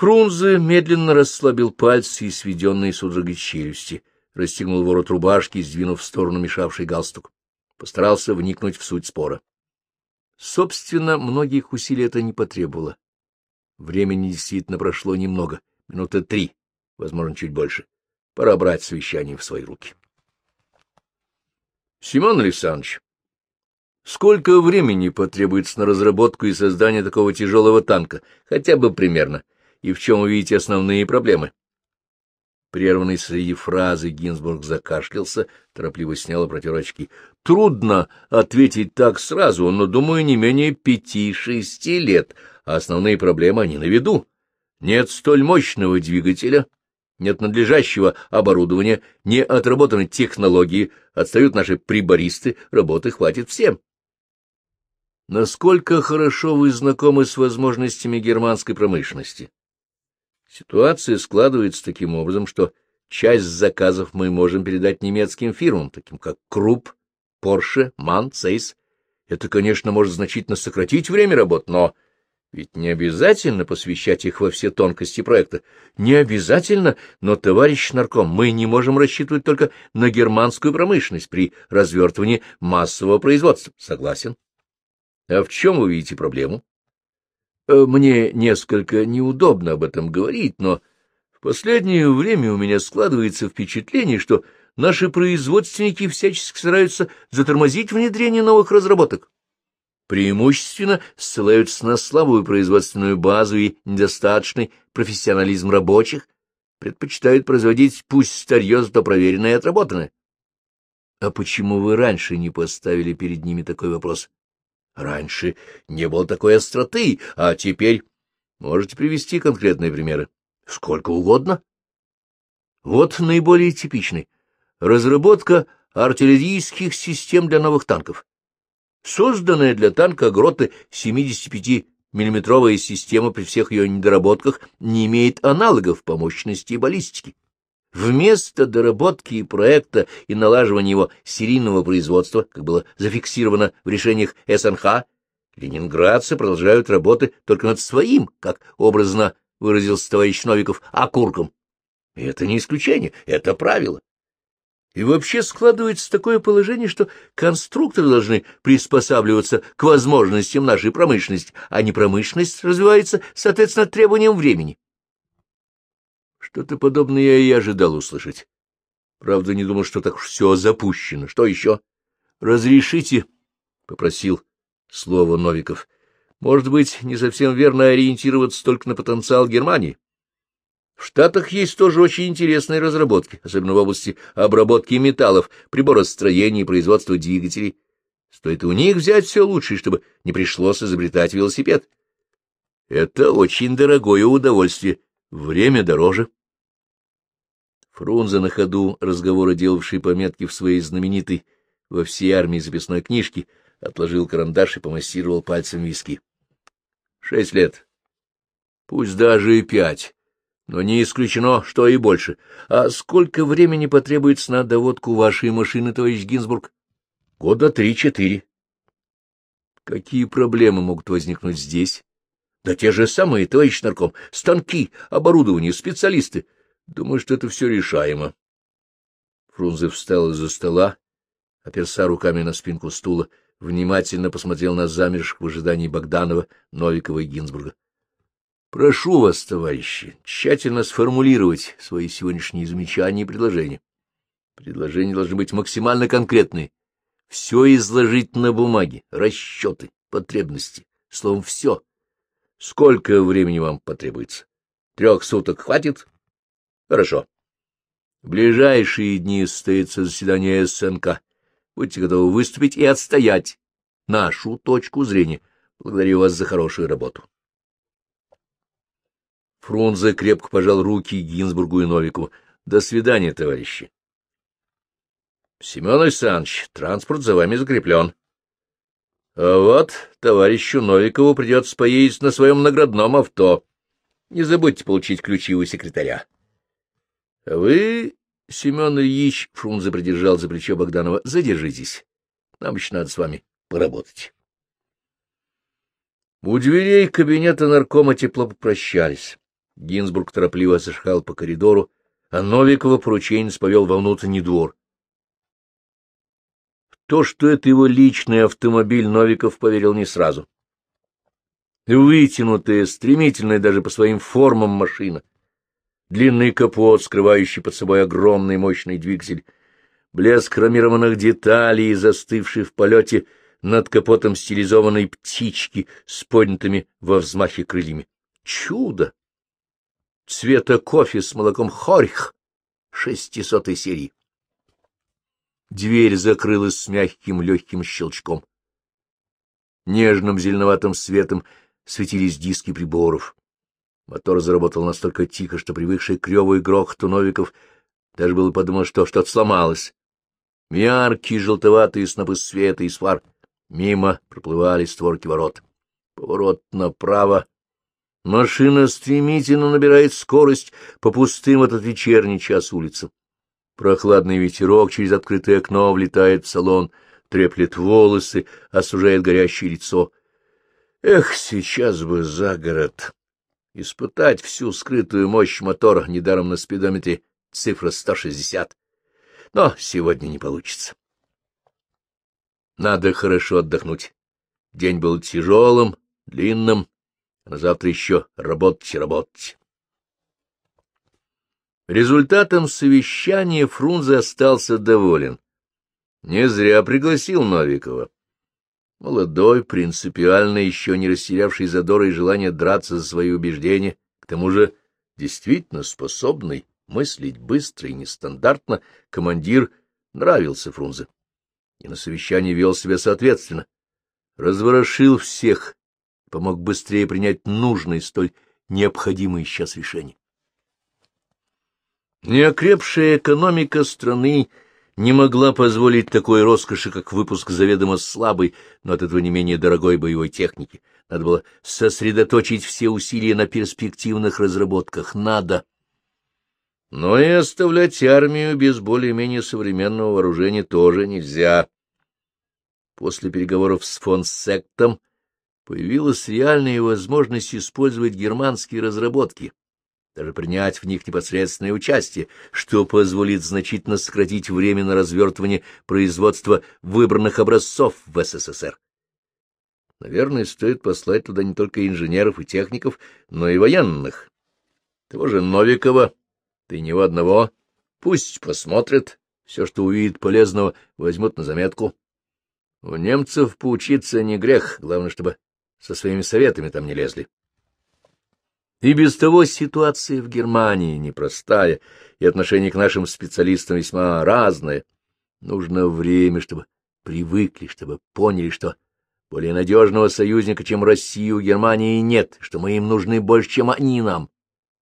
Фрунзе медленно расслабил пальцы и сведенные судорогой челюсти, расстегнул ворот рубашки, сдвинув в сторону мешавший галстук. Постарался вникнуть в суть спора. Собственно, многих усилий это не потребовало. Времени действительно прошло немного, минуты три, возможно, чуть больше. Пора брать совещание в свои руки. — Семен Александрович, сколько времени потребуется на разработку и создание такого тяжелого танка, хотя бы примерно, и в чем вы видите основные проблемы? Прерванный среди фразы Гинзбург закашлялся, торопливо снял и протер очки. — Трудно ответить так сразу, но, думаю, не менее пяти-шести лет, а основные проблемы они на виду. Нет столь мощного двигателя, нет надлежащего оборудования, не отработаны технологии, отстают наши прибористы, работы хватит всем. Насколько хорошо вы знакомы с возможностями германской промышленности? Ситуация складывается таким образом, что часть заказов мы можем передать немецким фирмам, таким как Круп, Porsche, Mann, Zeiss. Это, конечно, может значительно сократить время работ, но ведь не обязательно посвящать их во все тонкости проекта. Не обязательно, но, товарищ нарком, мы не можем рассчитывать только на германскую промышленность при развертывании массового производства. Согласен. А в чем вы видите проблему? Э, мне несколько неудобно об этом говорить, но в последнее время у меня складывается впечатление, что наши производственники всячески стараются затормозить внедрение новых разработок. Преимущественно ссылаются на слабую производственную базу и недостаточный профессионализм рабочих, предпочитают производить пусть старье, зато проверенное и отработанное. А почему вы раньше не поставили перед ними такой вопрос? Раньше не было такой остроты, а теперь... Можете привести конкретные примеры? Сколько угодно. Вот наиболее типичный. Разработка артиллерийских систем для новых танков. Созданная для танка Гроты 75-миллиметровая система при всех ее недоработках не имеет аналогов по мощности и баллистике. Вместо доработки и проекта и налаживания его серийного производства, как было зафиксировано в решениях СНХ, ленинградцы продолжают работы только над своим, как образно выразился товарищ Новиков, окурком. И это не исключение, это правило. И вообще складывается такое положение, что конструкторы должны приспосабливаться к возможностям нашей промышленности, а не промышленность развивается, соответственно, требованиям времени. Что-то подобное я и ожидал услышать. Правда, не думал, что так все запущено. Что еще? — Разрешите, — попросил слово Новиков. — Может быть, не совсем верно ориентироваться только на потенциал Германии. В Штатах есть тоже очень интересные разработки, особенно в области обработки металлов, приборостроения и производства двигателей. Стоит у них взять все лучшее, чтобы не пришлось изобретать велосипед. Это очень дорогое удовольствие, время дороже. Фрунзе на ходу, разговоры делавший пометки в своей знаменитой во всей армии записной книжке, отложил карандаш и помассировал пальцем виски. Шесть лет. Пусть даже и пять. Но не исключено, что и больше. А сколько времени потребуется на доводку вашей машины, товарищ Гинзбург? Года три-четыре. Какие проблемы могут возникнуть здесь? Да те же самые, товарищ нарком. Станки, оборудование, специалисты. Думаю, что это все решаемо. Фрунзе встал из-за стола, оперся руками на спинку стула, внимательно посмотрел на замерших в ожидании Богданова, Новикова и Гинзбурга. — Прошу вас, товарищи, тщательно сформулировать свои сегодняшние замечания и предложения. Предложения должны быть максимально конкретные. Все изложить на бумаге, расчеты, потребности, словом, все. Сколько времени вам потребуется? Трех суток хватит? Хорошо. В ближайшие дни состоится заседание СНК. Будьте готовы выступить и отстоять нашу точку зрения. Благодарю вас за хорошую работу. Фрунзе крепко пожал руки Гинзбургу и Новику. До свидания, товарищи. Семен Александрович, транспорт за вами закреплен. А вот товарищу Новикову придется поездить на своем наградном авто. Не забудьте получить ключи у секретаря. — Вы, Семен Ильич, — Фрунзе придержал за плечо Богданова, — задержитесь. Нам еще надо с вами поработать. У дверей кабинета наркома тепло попрощались. Гинзбург торопливо зашагал по коридору, а Новикова порученец повел во внутренний двор. В то, что это его личный автомобиль, Новиков поверил не сразу. Вытянутая, стремительная даже по своим формам машина, длинный капот, скрывающий под собой огромный мощный двигатель, блеск хромированных деталей, застывший в полете над капотом стилизованной птички с поднятыми во взмахе крыльями. Чудо! Цвета кофе с молоком хорих шестисотой серии. Дверь закрылась с мягким легким щелчком. Нежным зеленоватым светом светились диски приборов. Мотор заработал настолько тихо, что привыкший к реву и грохоту Новиков даже было подумал, что что-то сломалось. Яркие желтоватые снопы света из фар мимо проплывали створки ворот. Поворот направо. Машина стремительно набирает скорость по пустым этот вечерний час улицам. Прохладный ветерок через открытое окно влетает в салон, треплет волосы, осужает горящее лицо. Эх, сейчас бы за город! Испытать всю скрытую мощь мотора, недаром на спидометре цифра 160. Но сегодня не получится. Надо хорошо отдохнуть. День был тяжелым, длинным, а завтра еще работать и работать. Результатом совещания Фрунзе остался доволен. Не зря пригласил Новикова. Молодой, принципиально еще не растерявший задора и желание драться за свои убеждения, к тому же действительно способный мыслить быстро и нестандартно, командир нравился Фрунзе. И на совещании вел себя соответственно. Разворошил всех, помог быстрее принять нужное, столь необходимое сейчас решение. Неокрепшая экономика страны не могла позволить такой роскоши, как выпуск заведомо слабой, но от этого не менее дорогой боевой техники. Надо было сосредоточить все усилия на перспективных разработках. Надо. Но и оставлять армию без более-менее современного вооружения тоже нельзя. После переговоров с фон Сектом появилась реальная возможность использовать германские разработки даже принять в них непосредственное участие, что позволит значительно сократить время на развертывание производства выбранных образцов в СССР. Наверное, стоит послать туда не только инженеров и техников, но и военных. Того же Новикова, да и него одного. Пусть посмотрят, все, что увидят полезного, возьмут на заметку. У немцев поучиться не грех, главное, чтобы со своими советами там не лезли. И без того ситуация в Германии непростая, и отношение к нашим специалистам весьма разное. Нужно время, чтобы привыкли, чтобы поняли, что более надежного союзника, чем Россия, у Германии нет, что мы им нужны больше, чем они нам.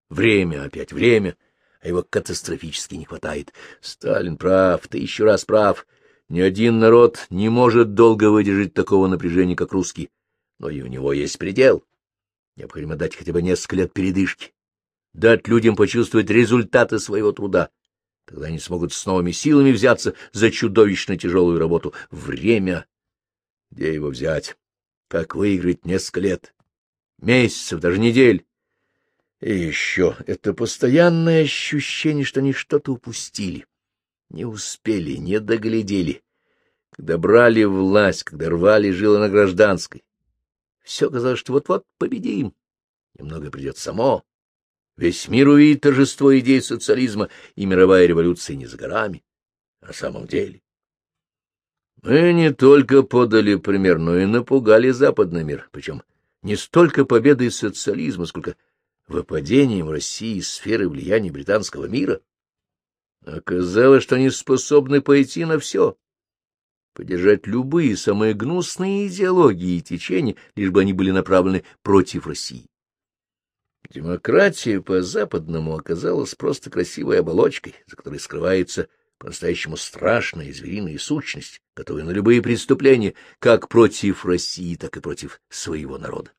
Время, опять время, а его катастрофически не хватает. Сталин прав, ты еще раз прав. Ни один народ не может долго выдержать такого напряжения, как русский, но и у него есть предел. Необходимо дать хотя бы несколько лет передышки, дать людям почувствовать результаты своего труда. Тогда они смогут с новыми силами взяться за чудовищно тяжелую работу. Время. Где его взять? Как выиграть несколько лет? Месяцев, даже недель. И еще это постоянное ощущение, что они что-то упустили. Не успели, не доглядели. Когда брали власть, когда рвали жилы на гражданской, все казалось, что вот-вот победим. Немного придет само. Весь мир увидит торжество идей социализма, и мировая революция не за горами. На самом деле. Мы не только подали пример, но и напугали западный мир, причем не столько победой социализма, сколько выпадением России из сферы влияния британского мира. Оказалось, что они способны пойти на все, поддержать любые самые гнусные идеологии и течения, лишь бы они были направлены против России. Демократия по-западному оказалась просто красивой оболочкой, за которой скрывается по-настоящему страшная звериная сущность, готовая на любые преступления, как против России, так и против своего народа.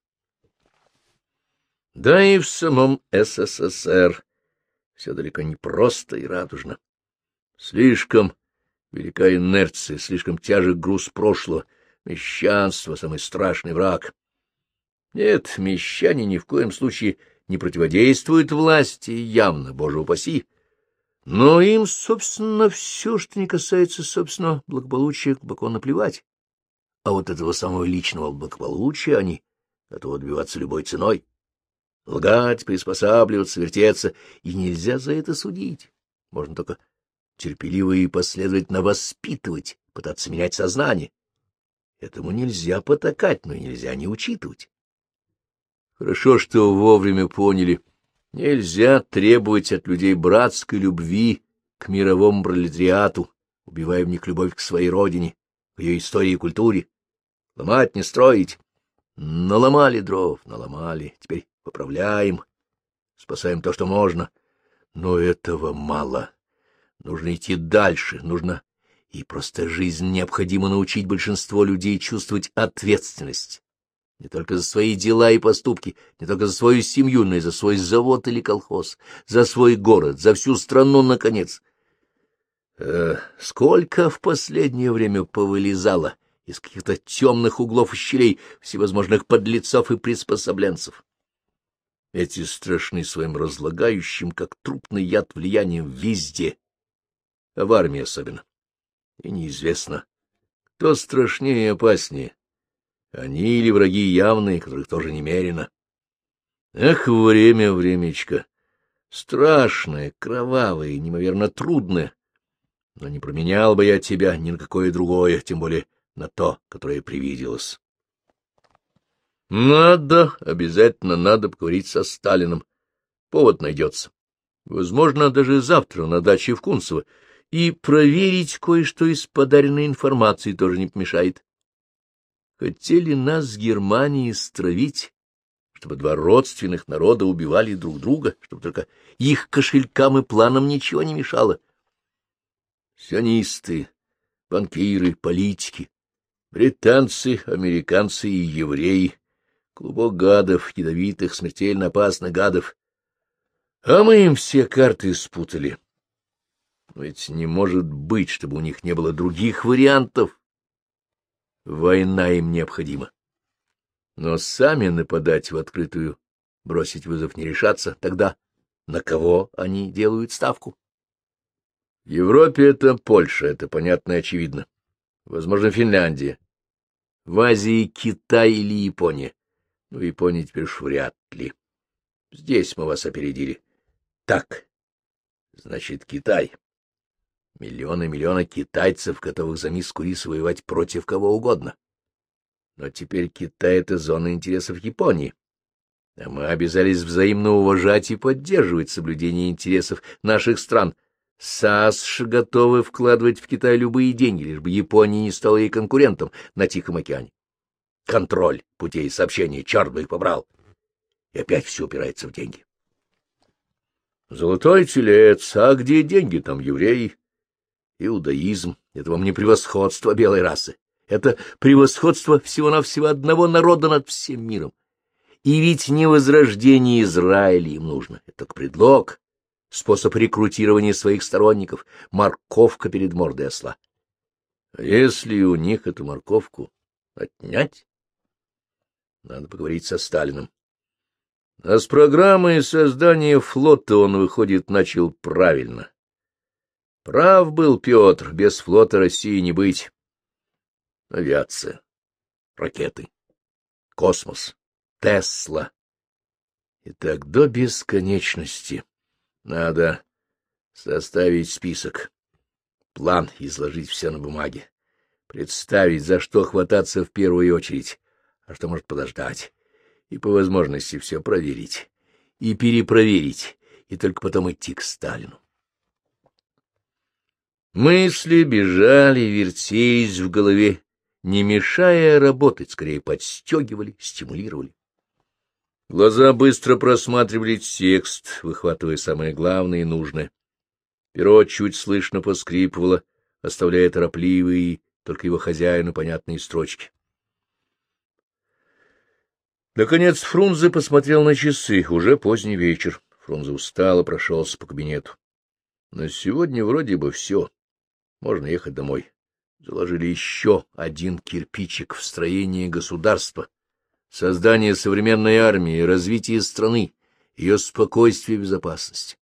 Да и в самом СССР все далеко не просто и радужно. Слишком Велика инерция, слишком тяжек груз прошлого, мещанство — самый страшный враг. Нет, мещане ни в коем случае не противодействуют власти явно, боже упаси, но им, собственно, все, что не касается, собственно, благополучия, глубоко наплевать. А вот этого самого личного благополучия они готовы добиваться любой ценой. Лгать, приспосабливаться, вертеться, и нельзя за это судить. Можно только терпеливо и последовательно воспитывать, пытаться менять сознание. Этому нельзя потакать, но нельзя не учитывать. Хорошо, что вовремя поняли. Нельзя требовать от людей братской любви к мировому пролетариату, убивая в них любовь к своей родине, к ее истории и культуре. Ломать, не строить. Наломали дров, наломали. Теперь поправляем, спасаем то, что можно. Но этого мало. Нужно идти дальше, нужно... И просто жизнь необходимо научить большинство людей чувствовать ответственность. Не только за свои дела и поступки, не только за свою семью, но и за свой завод или колхоз, за свой город, за всю страну, наконец. Э, сколько в последнее время повылезало из каких-то темных углов и щелей всевозможных подлецов и приспособленцев. Эти страшны своим разлагающим, как трупный яд, влиянием везде, в армии особенно. И неизвестно, кто страшнее и опаснее, они или враги явные, которых тоже немерено. Эх, время, времечко, страшное, кровавое, неимоверно трудное, но не променял бы я тебя ни на какое другое, тем более на то, которое привиделось. Надо, обязательно надо поговорить со Сталином. Повод найдется. Возможно, даже завтра на даче в Кунцево. И проверить кое-что из подаренной информации тоже не помешает. Хотели нас с Германией стравить, чтобы два родственных народа убивали друг друга, чтобы только их кошелькам и планам ничего не мешало. Сионисты, банкиры, политики, британцы, американцы и евреи клубок гадов, ядовитых, смертельно опасных гадов. А мы им все карты спутали. Но ведь не может быть, чтобы у них не было других вариантов. Война им необходима. Но сами нападать в открытую, бросить вызов не решаться, тогда на кого они делают ставку? В Европе это Польша, это понятно и очевидно. Возможно, Финляндия. В Азии Китай или Япония. Ну, Япония теперь уж вряд ли. Здесь мы вас опередили. Так, значит, Китай. Миллионы-миллионы китайцев, готовых за миску риса воевать против кого угодно. Но теперь Китай — это зона интересов Японии. А мы обязались взаимно уважать и поддерживать соблюдение интересов наших стран. САСШ готовы вкладывать в Китай любые деньги, лишь бы Япония не стала ей конкурентом на Тихом океане контроль путей сообщения, черт бы их побрал. И опять все упирается в деньги. Золотой телец, а где деньги, там евреи. Иудаизм — это вам не превосходство белой расы. Это превосходство всего-навсего одного народа над всем миром. И ведь не возрождение Израиля им нужно, это только предлог, способ рекрутирования своих сторонников, морковка перед мордой осла. А если у них эту морковку отнять? Надо поговорить со Сталиным. А с программой создания флота он, выходит, начал правильно. Прав был Петр, без флота России не быть. Авиация, ракеты, космос, Тесла. И так до бесконечности. Надо составить список, план изложить все на бумаге, представить, за что хвататься в первую очередь, а что может подождать, и по возможности все проверить, и перепроверить, и только потом идти к Сталину. Мысли бежали, вертелись в голове, не мешая работать, скорее подстегивали, стимулировали. Глаза быстро просматривали текст, выхватывая самое главное и нужное. Перо чуть слышно поскрипывало, оставляя торопливые, только его хозяину понятные строчки. Наконец Фрунзе посмотрел на часы. Уже поздний вечер. Фрунзе устало прошелся по кабинету. На сегодня вроде бы все. Можно ехать домой. Заложили еще один кирпичик в строении государства, создание современной армии, развитие страны, ее спокойствие и безопасность.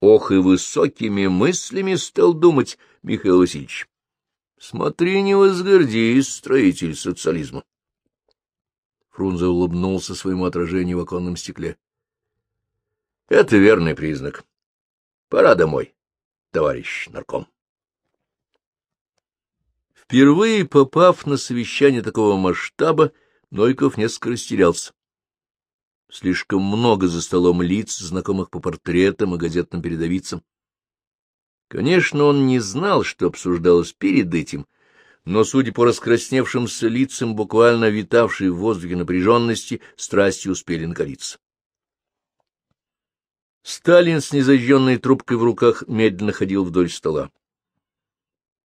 Ох, и высокими мыслями стал думать Михаил Васильевич. Смотри, не возгордись, строитель социализма. Фрунзе улыбнулся своему отражению в оконном стекле. — Это верный признак. Пора домой, товарищ нарком. Впервые попав на совещание такого масштаба, Нойков несколько растерялся. Слишком много за столом лиц, знакомых по портретам и газетным передовицам. Конечно, он не знал, что обсуждалось перед этим, но, судя по раскрасневшимся лицам, буквально витавшей в воздухе напряженности, страсти успели накалиться. Сталин с незажженной трубкой в руках медленно ходил вдоль стола.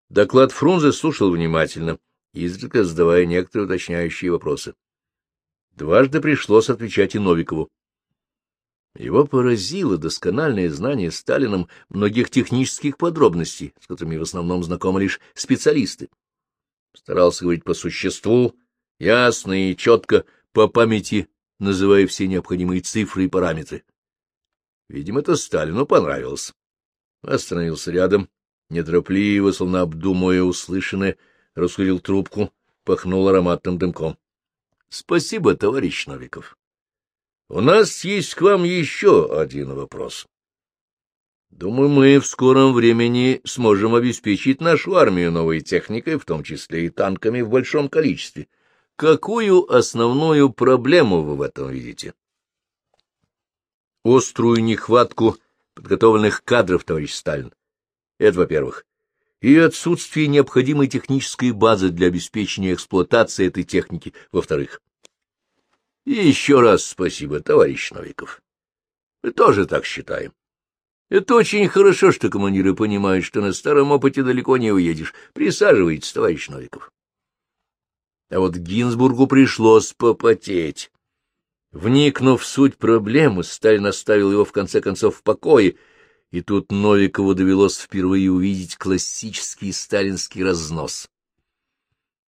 Доклад Фрунзе слушал внимательно, изредка задавая некоторые уточняющие вопросы. Дважды пришлось отвечать и Новикову. Его поразило доскональное знание Сталином многих технических подробностей, с которыми в основном знакомы лишь специалисты. Старался говорить по существу, ясно и четко, по памяти, называя все необходимые цифры и параметры. Видимо, это Сталину понравилось. Остановился рядом, неторопливо, словно обдумывая услышанное, раскурил трубку, пахнул ароматным дымком. — Спасибо, товарищ Новиков. У нас есть к вам еще один вопрос. Думаю, мы в скором времени сможем обеспечить нашу армию новой техникой, в том числе и танками в большом количестве. Какую основную проблему вы в этом видите? Острую нехватку подготовленных кадров, товарищ Сталин. Это, во-первых. И отсутствие необходимой технической базы для обеспечения эксплуатации этой техники, во-вторых. И еще раз спасибо, товарищ Новиков. Мы тоже так считаем. Это очень хорошо, что командиры понимают, что на старом опыте далеко не уедешь. Присаживайтесь, товарищ Новиков. А вот Гинзбургу пришлось попотеть. Вникнув в суть проблемы, Сталин оставил его в конце концов в покое — и тут Новикову довелось впервые увидеть классический сталинский разнос.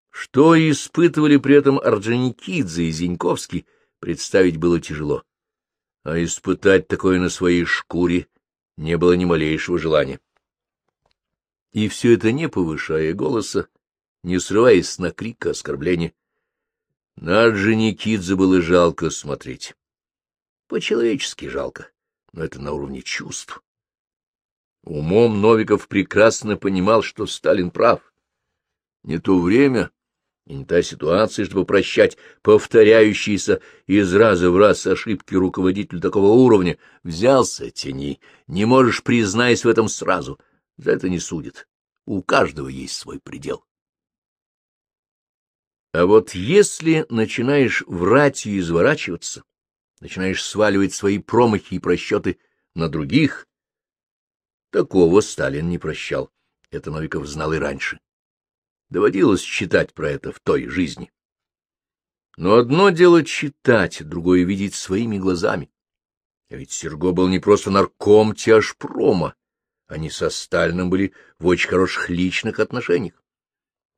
Что испытывали при этом Орджоникидзе и Зиньковский, представить было тяжело. А испытать такое на своей шкуре не было ни малейшего желания. И все это не повышая голоса, не срываясь на крик и оскорбление. На Орджоникидзе было жалко смотреть. По-человечески жалко, но это на уровне чувств. Умом Новиков прекрасно понимал, что Сталин прав. Не то время и не та ситуация, чтобы прощать повторяющиеся из раза в раз ошибки руководителя такого уровня. Взялся, тени, не можешь, признаясь в этом сразу. За это не судят. У каждого есть свой предел. А вот если начинаешь врать и изворачиваться, начинаешь сваливать свои промахи и просчеты на других, Такого Сталин не прощал. Это Новиков знал и раньше. Доводилось читать про это в той жизни. Но одно дело читать, другое — видеть своими глазами. А ведь Серго был не просто нарком тяжпрома. Они со Сталиным были в очень хороших личных отношениях.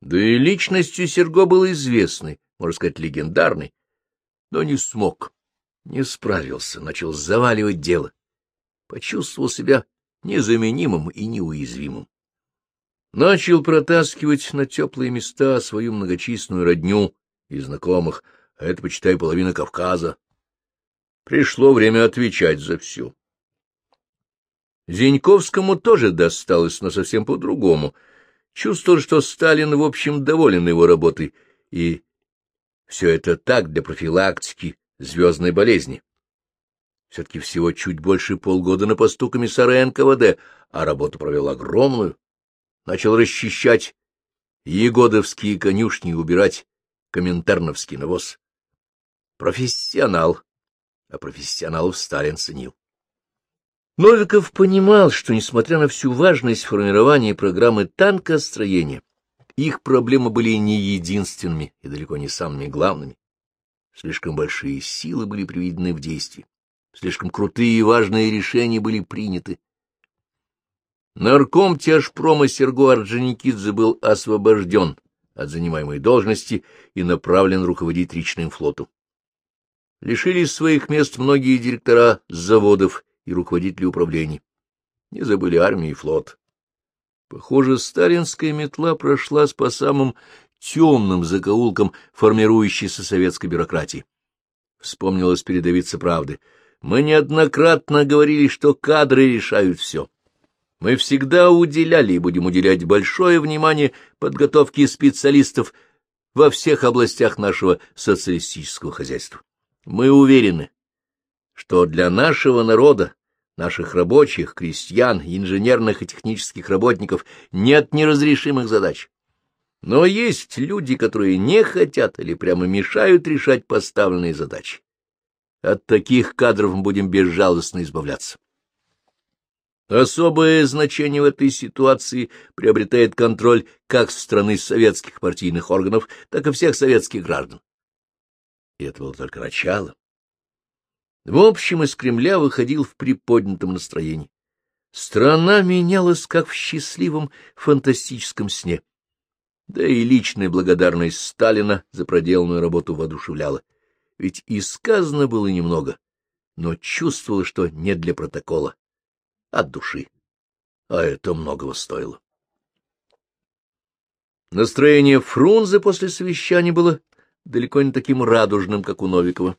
Да и личностью Серго был известный, можно сказать, легендарный. Но не смог, не справился, начал заваливать дело. Почувствовал себя незаменимым и неуязвимым. Начал протаскивать на теплые места свою многочисленную родню и знакомых, а это, почитай, половина Кавказа. Пришло время отвечать за все. Зиньковскому тоже досталось, но совсем по-другому. Чувствовал, что Сталин, в общем, доволен его работой, и все это так для профилактики звездной болезни. Все-таки всего чуть больше полгода на посту комиссара НКВД, а работу провел огромную. Начал расчищать егодовские конюшни и убирать коминтерновский навоз. Профессионал, а профессионалов Сталин ценил. Новиков понимал, что, несмотря на всю важность формирования программы танкостроения, их проблемы были не единственными и далеко не самыми главными. Слишком большие силы были приведены в действие. Слишком крутые и важные решения были приняты. Нарком тяжпрома Серго Орджоникидзе был освобожден от занимаемой должности и направлен руководить речным флотом. Лишились своих мест многие директора заводов и руководители управлений. Не забыли армию и флот. Похоже, сталинская метла прошлась по самым темным закоулкам формирующейся советской бюрократии. Вспомнилась передовица правды. Мы неоднократно говорили, что кадры решают все. Мы всегда уделяли и будем уделять большое внимание подготовке специалистов во всех областях нашего социалистического хозяйства. Мы уверены, что для нашего народа, наших рабочих, крестьян, инженерных и технических работников нет неразрешимых задач. Но есть люди, которые не хотят или прямо мешают решать поставленные задачи. От таких кадров мы будем безжалостно избавляться. Особое значение в этой ситуации приобретает контроль как со стороны советских партийных органов, так и всех советских граждан. И это было только начало. В общем, из Кремля выходил в приподнятом настроении. Страна менялась, как в счастливом фантастическом сне. Да и личная благодарность Сталина за проделанную работу воодушевляла. Ведь и сказано было немного, но чувствовала, что не для протокола, а от души. А это многого стоило. Настроение Фрунзе после совещания было далеко не таким радужным, как у Новикова.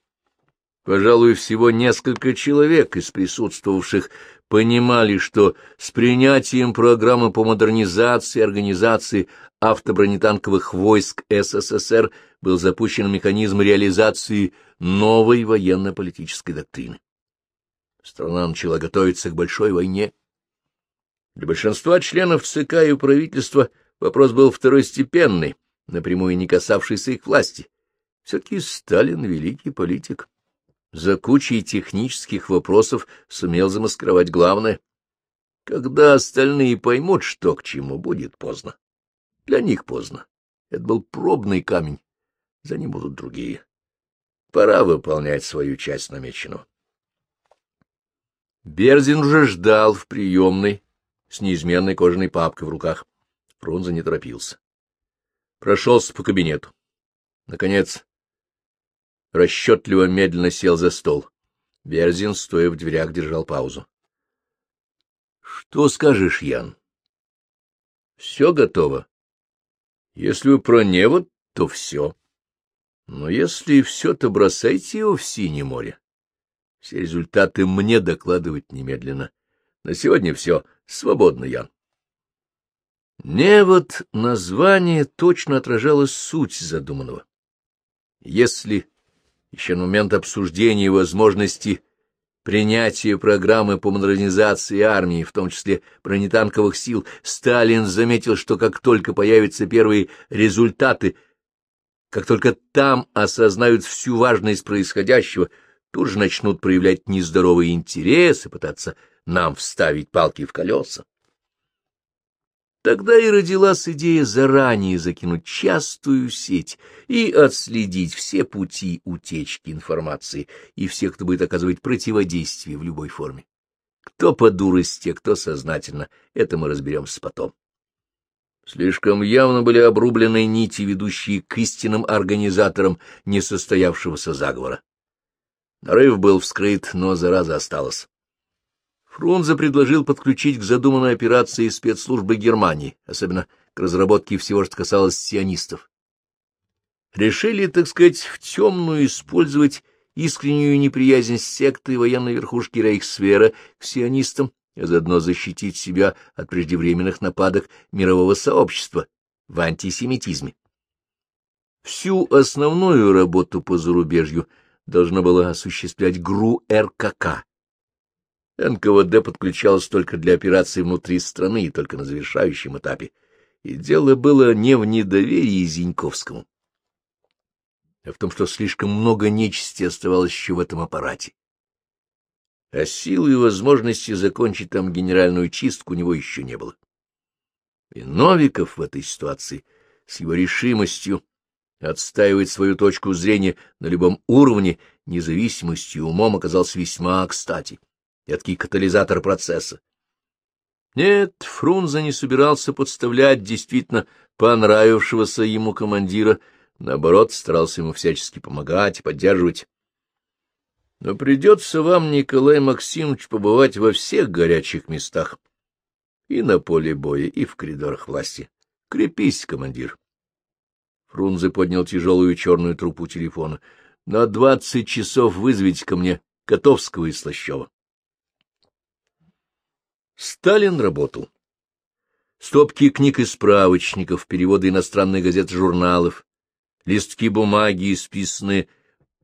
Пожалуй, всего несколько человек из присутствовавших понимали, что с принятием программы по модернизации организации автобронетанковых войск СССР был запущен механизм реализации новой военно-политической доктрины. Страна начала готовиться к большой войне. Для большинства членов ЦК и правительства вопрос был второстепенный, напрямую не касавшийся их власти. Все-таки Сталин — великий политик. За кучей технических вопросов сумел замаскировать главное. Когда остальные поймут, что к чему, будет поздно. Для них поздно. Это был пробный камень. За ним будут другие. Пора выполнять свою часть намеченного. Берзин уже ждал в приемной с неизменной кожаной папкой в руках. Фрунзе не торопился прошелся по кабинету. Наконец, расчетливо медленно сел за стол. Берзин, стоя в дверях, держал паузу. — Что скажешь, Ян? — Все готово. Если вы про невод, то все. Но если все, то бросайте его в синее море. Все результаты мне докладывать немедленно. На сегодня все. Свободно, Ян. Невод название точно отражало суть задуманного. Если еще на момент обсуждения возможности принятия программы по модернизации армии, в том числе бронетанковых сил, Сталин заметил, что как только появятся первые результаты, как только там осознают всю важность происходящего, тут же начнут проявлять нездоровые интересы, пытаться нам вставить палки в колеса. Тогда и родилась идея заранее закинуть частую сеть и отследить все пути утечки информации и всех, кто будет оказывать противодействие в любой форме. Кто по дурости, а кто сознательно, это мы разберемся потом. Слишком явно были обрублены нити, ведущие к истинным организаторам несостоявшегося заговора. Нарыв был вскрыт, но зараза осталась. Фрунзе предложил подключить к задуманной операции спецслужбы Германии, особенно к разработке всего, что касалось сионистов. Решили, так сказать, в темную использовать искреннюю неприязнь секты военной верхушки Рейхсфера к сионистам, а заодно защитить себя от преждевременных нападок мирового сообщества в антисемитизме. Всю основную работу по зарубежью должно было осуществлять ГРУ РКК, НКВД подключалось только для операций внутри страны и только на завершающем этапе. И дело было не в недоверии Зиньковскому, а в том, что слишком много нечисти оставалось еще в этом аппарате. А силы и возможности закончить там генеральную чистку у него еще не было. И Новиков в этой ситуации с его решимостью отстаивать свою точку зрения на любом уровне, независимостью и умом оказался весьма кстати эдакий катализатор процесса. Нет, Фрунзе не собирался подставлять действительно понравившегося ему командира, наоборот, старался ему всячески помогать и поддерживать. Но придется вам, Николай Максимович, побывать во всех горячих местах. И на поле боя, и в коридорах власти. Крепись, командир. Фрунзе поднял тяжелую черную трубку телефона. — На двадцать часов вызовите ко мне Котовского и Слащева. Сталин работал. Стопки книг и справочников, переводы иностранных газет и журналов, листки бумаги, исписанные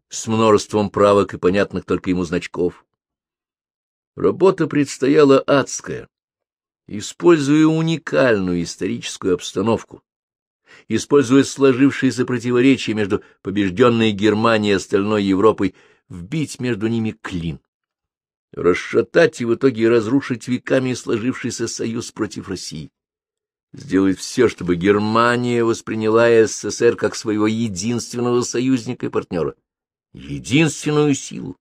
с множеством правок и понятных только ему значков. Работа предстояла адская. Используя уникальную историческую обстановку, используя сложившиеся противоречия между побежденной Германией и остальной Европой, вбить между ними клин, расшатать и в итоге разрушить веками сложившийся союз против России, сделать все, чтобы Германия восприняла СССР как своего единственного союзника и партнера, единственную силу,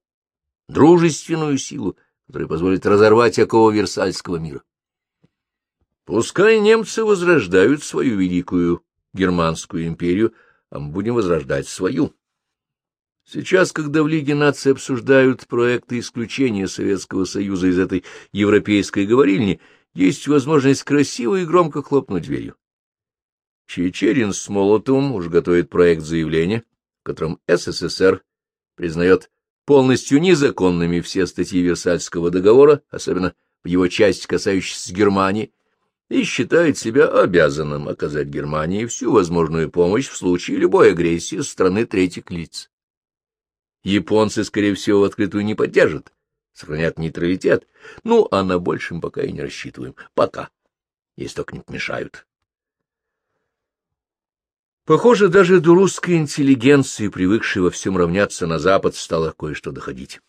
дружественную силу, которая позволит разорвать оковы Версальского мира. Пускай немцы возрождают свою великую германскую империю, а мы будем возрождать свою. Сейчас, когда в Лиге наций обсуждают проекты исключения Советского Союза из этой европейской говорильни, есть возможность красиво и громко хлопнуть дверью. Чечерин с Молотовым уже готовит проект заявления, в котором СССР признает полностью незаконными все статьи Версальского договора, особенно в его части, касающейся Германии, и считает себя обязанным оказать Германии всю возможную помощь в случае любой агрессии со стороны третьих лиц. Японцы, скорее всего, в открытую не поддержат, сохранят нейтралитет, ну, а на большем пока и не рассчитываем. Пока. Если только не помешают. Похоже, даже до русской интеллигенции, привыкшей во всем равняться на Запад, стало кое-что доходить.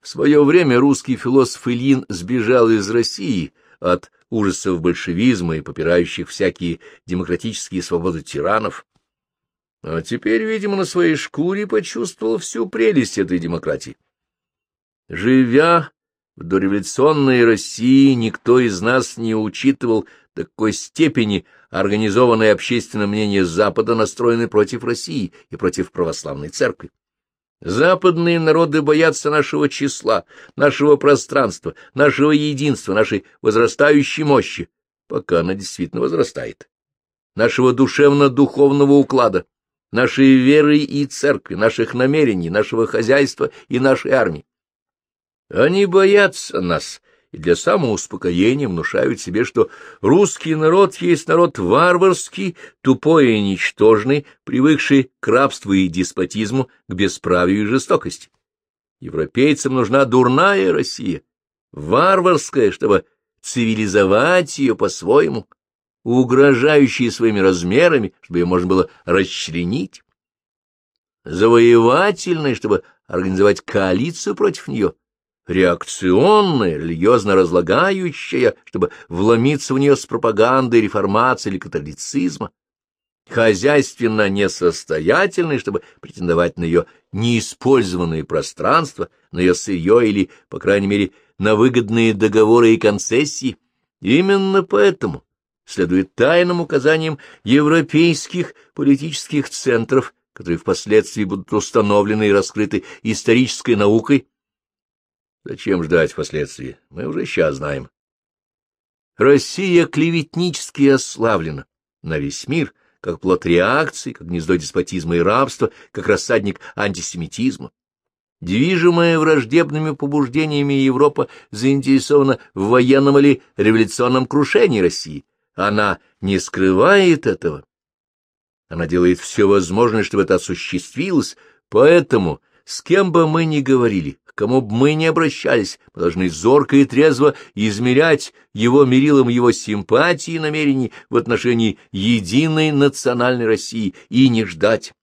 В свое время русский философ Ильин сбежал из России от ужасов большевизма и попирающих всякие демократические свободы тиранов, а теперь, видимо, на своей шкуре почувствовал всю прелесть этой демократии. Живя в дореволюционной России, никто из нас не учитывал до какой степени организованное общественное мнение Запада настроено против России и против православной церкви. Западные народы боятся нашего числа, нашего пространства, нашего единства, нашей возрастающей мощи, пока она действительно возрастает, нашего душевно-духовного уклада, нашей веры и церкви, наших намерений, нашего хозяйства и нашей армии. Они боятся нас и для самоуспокоения внушают себе, что русский народ есть народ варварский, тупой и ничтожный, привыкший к рабству и деспотизму, к бесправию и жестокости. Европейцам нужна дурная Россия, варварская, чтобы цивилизовать ее по-своему, угрожающие своими размерами, чтобы ее можно было расчленить, завоевательной, чтобы организовать коалицию против нее, реакционная, религиозно разлагающая, чтобы вломиться в нее с пропагандой реформации или католицизма, хозяйственно несостоятельной, чтобы претендовать на ее неиспользованные пространства, на ее сырье или, по крайней мере, на выгодные договоры и концессии. Именно поэтому следует тайным указаниям европейских политических центров, которые впоследствии будут установлены и раскрыты исторической наукой. Зачем ждать впоследствии? Мы уже сейчас знаем. Россия клеветнически ославлена на весь мир, как плод реакции, как гнездо деспотизма и рабства, как рассадник антисемитизма. Движимая враждебными побуждениями Европа заинтересована в военном или революционном крушении России, она не скрывает этого. Она делает все возможное, чтобы это осуществилось, поэтому, с кем бы мы ни говорили, к кому бы мы ни обращались, мы должны зорко и трезво измерять его мерилом его симпатии и намерений в отношении единой национальной России и не ждать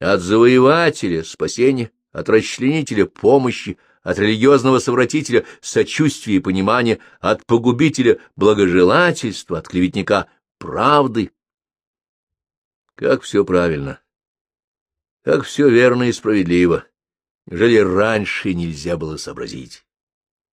от завоевателя спасения, от расчленителя помощи, от религиозного совратителя сочувствия и понимания, от погубителя благожелательства, от клеветника правды. Как все правильно, как все верно и справедливо. Неужели раньше нельзя было сообразить?